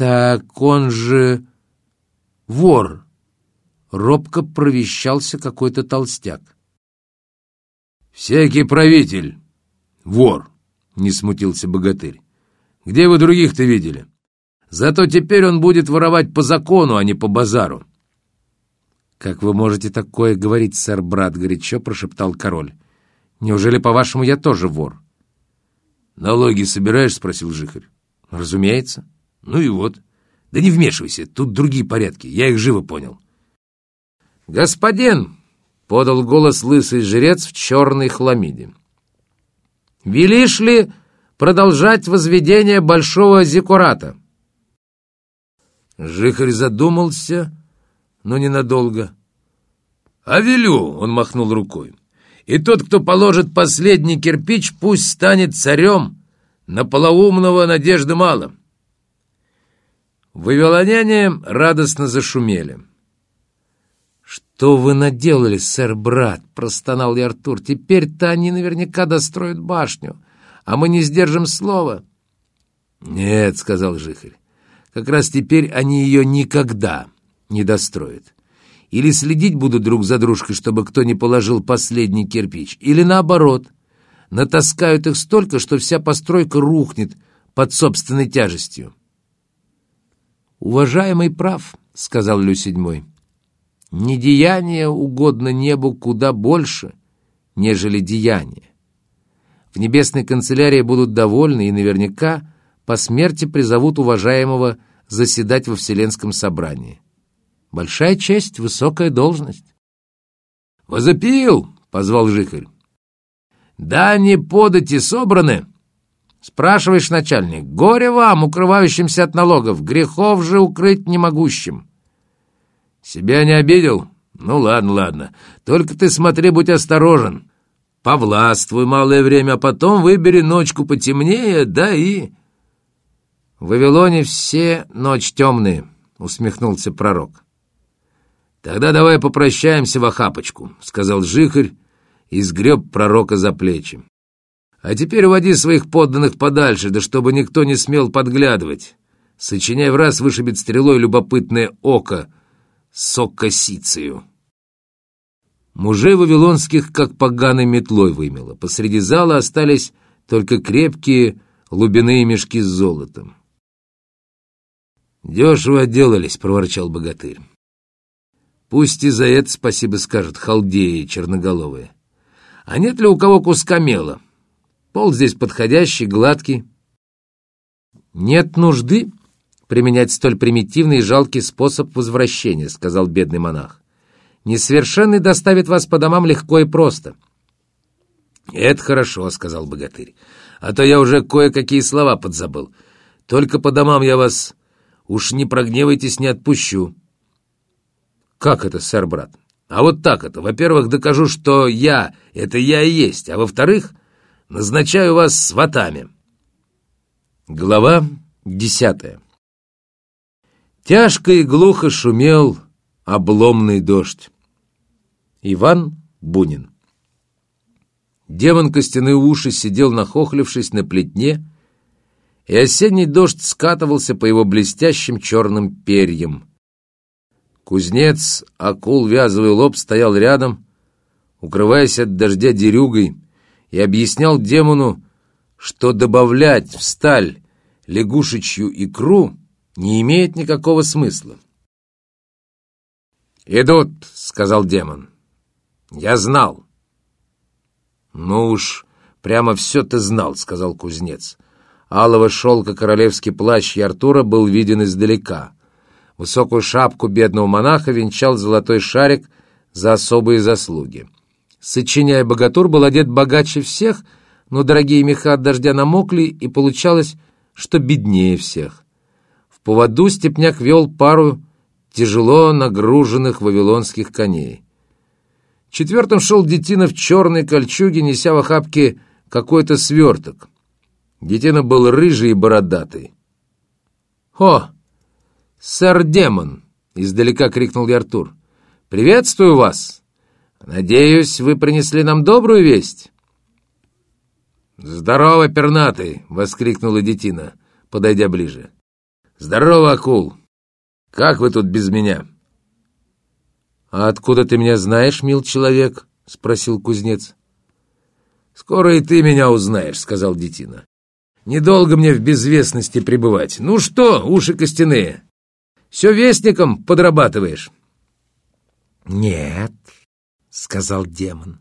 «Так он же вор!» — робко провещался какой-то толстяк. «Всякий правитель — вор!» — не смутился богатырь. «Где вы других-то видели? Зато теперь он будет воровать по закону, а не по базару». «Как вы можете такое говорить, сэр, брат?» — горячо прошептал король. «Неужели, по-вашему, я тоже вор?» «Налоги собираешь?» — спросил Жихарь. «Разумеется». «Ну и вот. Да не вмешивайся, тут другие порядки, я их живо понял». «Господин!» — подал голос лысый жрец в черной хламиде. «Велишь ли продолжать возведение большого зиккурата?» Жихарь задумался, но ненадолго. «А велю!» — он махнул рукой. «И тот, кто положит последний кирпич, пусть станет царем. На полоумного надежды мало». Вавилоняне радостно зашумели. «Что вы наделали, сэр, брат?» — простонал я Артур. «Теперь-то они наверняка достроят башню, а мы не сдержим слова». «Нет», — сказал Жихарь, — «как раз теперь они ее никогда не достроят. Или следить будут друг за дружкой, чтобы кто не положил последний кирпич, или наоборот, натаскают их столько, что вся постройка рухнет под собственной тяжестью». «Уважаемый прав», — сказал Лю седьмой. «Недеяние угодно небу куда больше, нежели деяние. В небесной канцелярии будут довольны и наверняка по смерти призовут уважаемого заседать во Вселенском собрании. Большая честь, высокая должность». «Возопил!» — позвал Жихарь. «Да не подати собраны!» Спрашиваешь, начальник, горе вам, укрывающимся от налогов, грехов же укрыть не могущим. Себя не обидел? Ну ладно, ладно. Только ты смотри, будь осторожен. Повластвуй малое время, а потом выбери ночку потемнее, да и... В Вавилоне все ночь темные, усмехнулся пророк. Тогда давай попрощаемся в охапочку, сказал Жихарь и сгреб пророка за плечи. А теперь уводи своих подданных подальше, да чтобы никто не смел подглядывать. Сочиняй в раз вышибет стрелой любопытное око с окосицею. Мужей вавилонских как поганой метлой вымело. Посреди зала остались только крепкие лубяные мешки с золотом. «Дешево отделались», — проворчал богатырь. «Пусть и за это спасибо скажут халдеи черноголовые. А нет ли у кого куска мела?» Пол здесь подходящий, гладкий. «Нет нужды применять столь примитивный и жалкий способ возвращения», — сказал бедный монах. «Несовершенный доставит вас по домам легко и просто». «Это хорошо», — сказал богатырь. «А то я уже кое-какие слова подзабыл. Только по домам я вас, уж не прогневайтесь, не отпущу». «Как это, сэр, брат?» «А вот так это. Во-первых, докажу, что я — это я и есть. А во-вторых, Назначаю вас сватами. Глава десятая. Тяжко и глухо шумел обломный дождь. Иван Бунин. Демон костяные уши сидел нахохлившись на плетне, и осенний дождь скатывался по его блестящим черным перьям. Кузнец, акул вязовый лоб, стоял рядом, укрываясь от дождя дерюгой, и объяснял демону, что добавлять в сталь лягушечью икру не имеет никакого смысла. «Идут», — сказал демон. «Я знал». «Ну уж, прямо все ты знал», — сказал кузнец. Алого шелка королевский плащ и Артура был виден издалека. Высокую шапку бедного монаха венчал золотой шарик за особые заслуги. Сочиняя богатур, был одет богаче всех, но дорогие меха от дождя намокли, и получалось, что беднее всех. В поводу степняк вел пару тяжело нагруженных вавилонских коней. Четвертым шел детина в черной кольчуге, неся в охапке какой-то сверток. Детина был рыжий и бородатый. «О, сэр Демон!» — издалека крикнул я Артур. «Приветствую вас!» «Надеюсь, вы принесли нам добрую весть?» «Здорово, пернатый!» — воскликнула детина, подойдя ближе. «Здорово, акул! Как вы тут без меня?» «А откуда ты меня знаешь, мил человек?» — спросил кузнец. «Скоро и ты меня узнаешь», — сказал Детина. «Недолго мне в безвестности пребывать. Ну что, уши костяные, все вестником подрабатываешь?» «Нет», — сказал демон,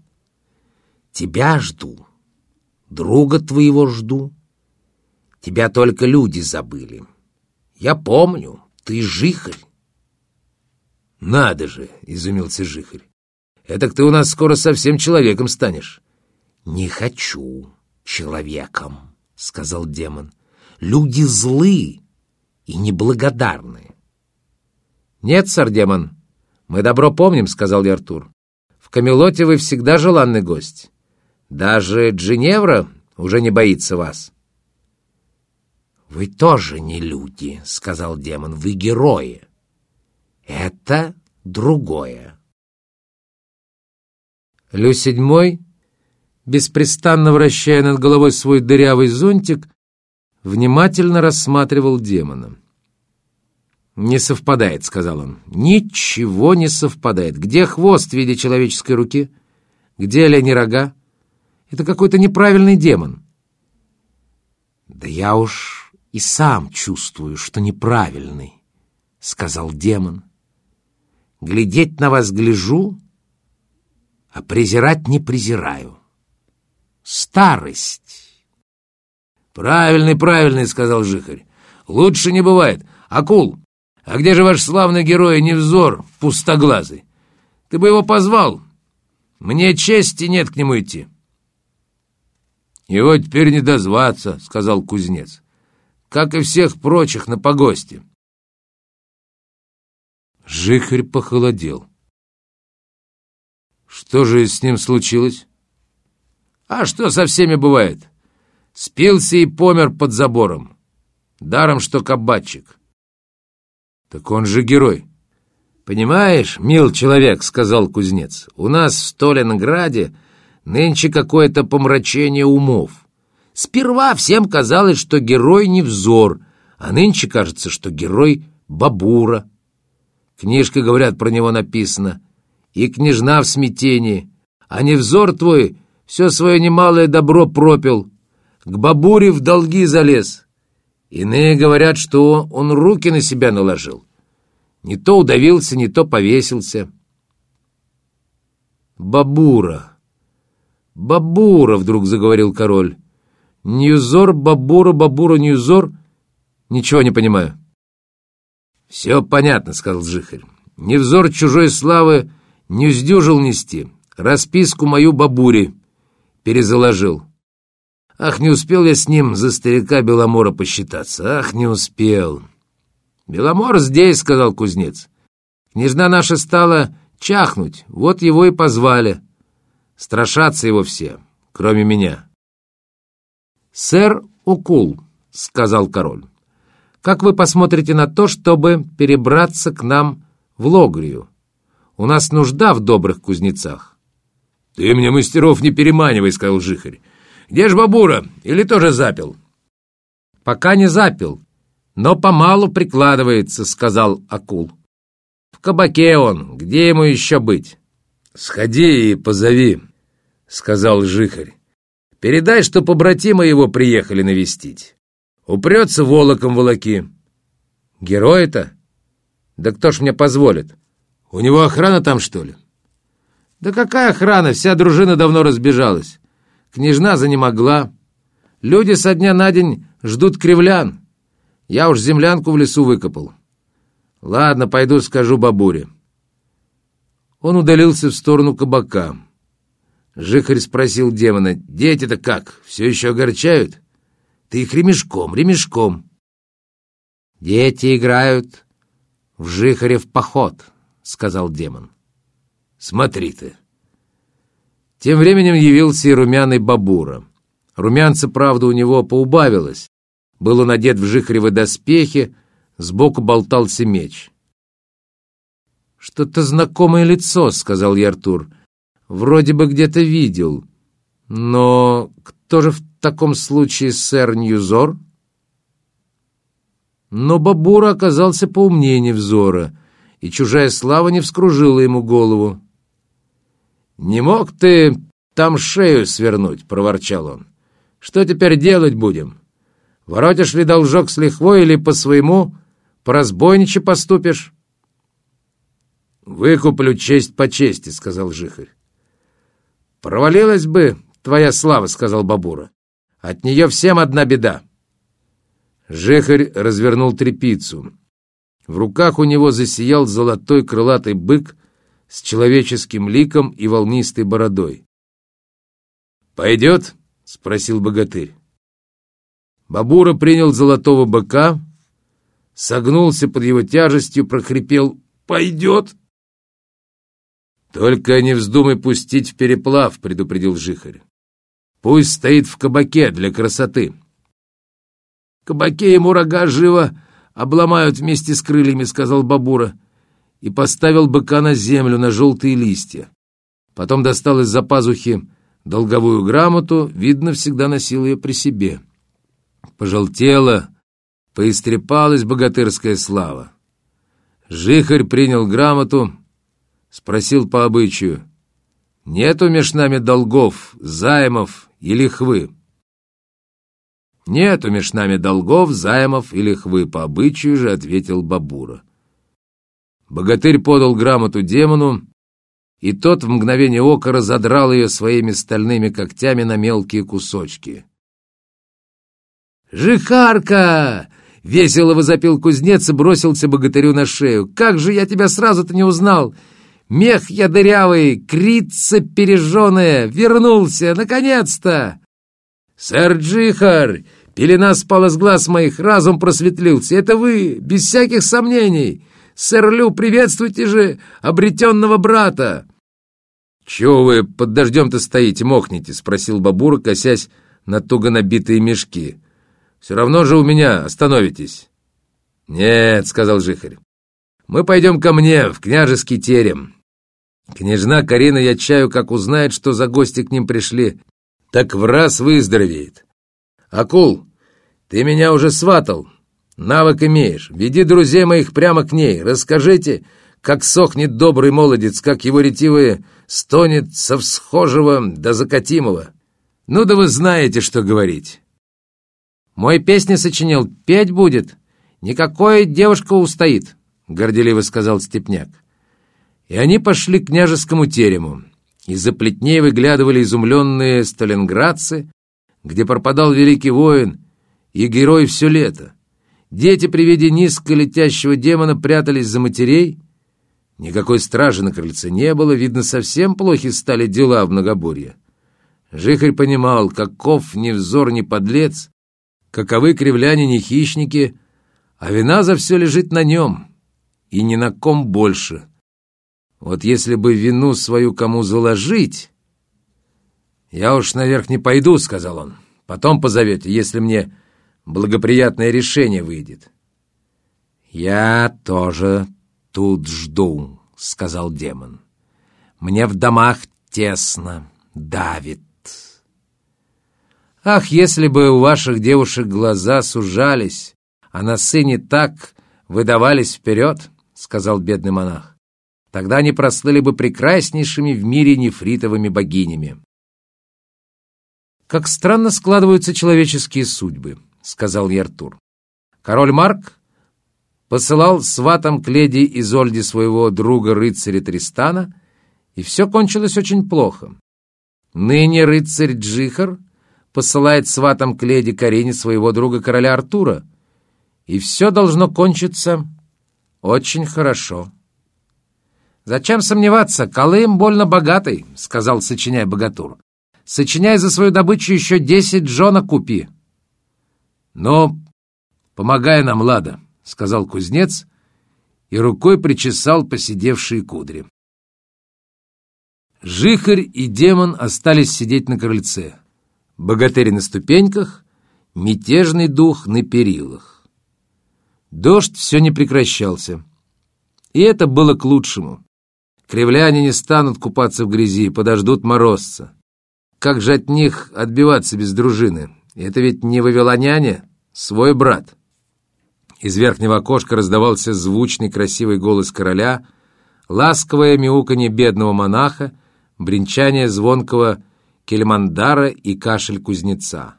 — «тебя жду, друга твоего жду. Тебя только люди забыли. Я помню, ты жихарь». «Надо же!» — изумился жихарь. «Этак ты у нас скоро совсем человеком станешь». «Не хочу человеком», — сказал демон. «Люди злы и неблагодарны». «Нет, сардемон, мы добро помним», — сказал я Артур. «В Камелоте вы всегда желанный гость. Даже Джиневра уже не боится вас». «Вы тоже не люди», — сказал демон, — «вы герои. Это другое». Лю седьмой, беспрестанно вращая над головой свой дырявый зонтик, внимательно рассматривал демона. «Не совпадает», — сказал он. «Ничего не совпадает. Где хвост в виде человеческой руки? Где олени рога? Это какой-то неправильный демон». «Да я уж и сам чувствую, что неправильный», — сказал демон. «Глядеть на вас гляжу, а презирать не презираю. Старость». «Правильный, правильный», — сказал Жихарь. «Лучше не бывает. Акул, а где же ваш славный герой Невзор, пустоглазый? Ты бы его позвал. Мне чести нет к нему идти. Его теперь не дозваться, сказал кузнец, как и всех прочих на погосте. Жихарь похолодел. Что же с ним случилось? А что со всеми бывает? Спился и помер под забором. Даром, что кабачик. «Так он же герой». «Понимаешь, мил человек», — сказал кузнец, — «у нас в Сталинграде нынче какое-то помрачение умов. Сперва всем казалось, что герой не взор, а нынче кажется, что герой Бабура. Книжка, говорят, про него написана, и княжна в смятении, а не взор твой все свое немалое добро пропил, к Бабуре в долги залез». Иные говорят, что он руки на себя наложил. Не то удавился, не то повесился. «Бабура! Бабура!» — вдруг заговорил король. «Ньюзор, Бабура, Бабура, Ньюзор? Ничего не понимаю». «Все понятно», — сказал Жихарь. «Невзор чужой славы не сдюжил нести. Расписку мою Бабуре перезаложил. Ах, не успел я с ним за старика Беломора посчитаться. Ах, не успел. Беломор здесь, сказал кузнец. Княжна наша стала чахнуть, вот его и позвали. Страшатся его все, кроме меня. Сэр Укул, сказал король, как вы посмотрите на то, чтобы перебраться к нам в Логрию? У нас нужда в добрых кузнецах. Ты мне мастеров не переманивай, сказал Жихарь. Где ж бабура? Или тоже запил?» «Пока не запил, но помалу прикладывается», — сказал акул. «В кабаке он, где ему еще быть?» «Сходи и позови», — сказал Жихарь. «Передай, что побратимы его приехали навестить. Упрется волоком волоки». «Герой-то? Да кто ж мне позволит? У него охрана там, что ли?» «Да какая охрана? Вся дружина давно разбежалась. Княжна занемогла. Люди со дня на день ждут кривлян. Я уж землянку в лесу выкопал. Ладно, пойду скажу бабуре. Он удалился в сторону кабака. Жихарь спросил демона, «Дети-то как, все еще огорчают?» «Ты их ремешком, ремешком». «Дети играют в Жихаре в поход», — сказал демон. «Смотри ты». Тем временем явился и румяный Бабура. Румянца, правда, у него поубавилось. Был он одет в жихревы доспехи, сбоку болтался меч. «Что-то знакомое лицо», — сказал я Артур. «Вроде бы где-то видел. Но кто же в таком случае сэр Ньюзор?» Но Бабура оказался поумнее Невзора, и чужая слава не вскружила ему голову. «Не мог ты там шею свернуть», — проворчал он. «Что теперь делать будем? Воротишь ли должок с лихвой или по своему, по разбойниче поступишь?» «Выкуплю честь по чести», — сказал Жихарь. «Провалилась бы твоя слава», — сказал Бабура. «От нее всем одна беда». Жихарь развернул трепицу. В руках у него засиял золотой крылатый бык с человеческим ликом и волнистой бородой. «Пойдет?» — спросил богатырь. Бабура принял золотого быка, согнулся под его тяжестью, прохрипел «Пойдет!» «Только не вздумай пустить в переплав», — предупредил Жихарь. «Пусть стоит в кабаке для красоты». «Кабаке ему рога живо обломают вместе с крыльями», — сказал Бабура и поставил быка на землю, на желтые листья. Потом достал из-за пазухи долговую грамоту, видно, всегда носил ее при себе. Пожелтела, поистрепалась богатырская слава. Жихарь принял грамоту, спросил по обычаю, «Нету меж нами долгов, займов и лихвы?» «Нету меж нами долгов, займов и лихвы», — по обычаю же ответил Бабура. Богатырь подал грамоту демону, и тот в мгновение ока разодрал ее своими стальными когтями на мелкие кусочки. «Жихарка!» — весело возопил кузнец и бросился богатырю на шею. «Как же я тебя сразу-то не узнал! Мех я дырявый, крица пережженная, вернулся, наконец-то!» «Сэр Джихар!» Пелена спала с глаз моих, разум просветлился. Это вы, без всяких сомнений. Сэр Лю, приветствуйте же обретенного брата!» «Чего вы под дождем-то стоите, мохнете?» — спросил Бабура, косясь на туго набитые мешки. «Все равно же у меня остановитесь». «Нет», — сказал Жихарь, — «мы пойдем ко мне, в княжеский терем. Княжна Карина, я чаю, как узнает, что за гости к ним пришли, так в раз выздоровеет. Акул, ты меня уже сватал, Навык имеешь. Веди друзей моих прямо к ней. Расскажите, как сохнет добрый молодец, как его ретивые стонет со всхожего до закатимого. Ну да вы знаете, что говорить. Мой песни сочинил, петь будет. Никакой девушка устоит, — горделиво сказал Степняк. И они пошли к княжескому терему. Из-за плетней выглядывали изумленные сталинградцы, где пропадал великий воин и герой все лето. Дети при виде низко летящего демона прятались за матерей. Никакой стражи на крыльце не было, видно, совсем плохи стали дела в многоборье. Жихарь понимал, каков ни взор, ни подлец, каковы кривляне, ни хищники, а вина за все лежит на нем, и ни на ком больше. Вот если бы вину свою кому заложить... «Я уж наверх не пойду», — сказал он. «Потом позовете, если мне благоприятное решение выйдет. «Я тоже тут жду», — сказал демон. «Мне в домах тесно, давит». «Ах, если бы у ваших девушек глаза сужались, а носы не так выдавались вперед», — сказал бедный монах, «тогда они прослыли бы прекраснейшими в мире нефритовыми богинями». Как странно складываются человеческие судьбы. — сказал Яртур. Король Марк посылал сватом к леди Изольде своего друга-рыцаря Тристана, и все кончилось очень плохо. Ныне рыцарь Джихар посылает сватом к леди Карине своего друга короля Артура, и все должно кончиться очень хорошо. «Зачем сомневаться? Колым больно богатый», — сказал, сочиняя богатур. «Сочиняй за свою добычу еще десять джона купи». «Но помогай нам, Лада», — сказал кузнец и рукой причесал посидевшие кудри. Жихарь и демон остались сидеть на крыльце. Богатырь на ступеньках, мятежный дух на перилах. Дождь все не прекращался. И это было к лучшему. Кривляне не станут купаться в грязи, подождут морозца. Как же от них отбиваться без дружины? Это ведь не вавилоняне, свой брат. Из верхнего окошка раздавался звучный красивый голос короля, ласковое мяуканье бедного монаха, бренчание звонкого кельмандара и кашель кузнеца.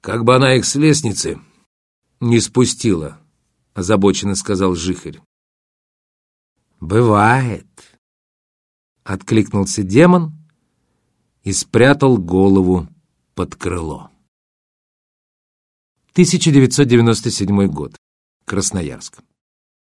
«Как бы она их с лестницы не спустила», — озабоченно сказал Жихарь. «Бывает», — откликнулся демон и спрятал голову под крыло. 1997 год. Красноярск.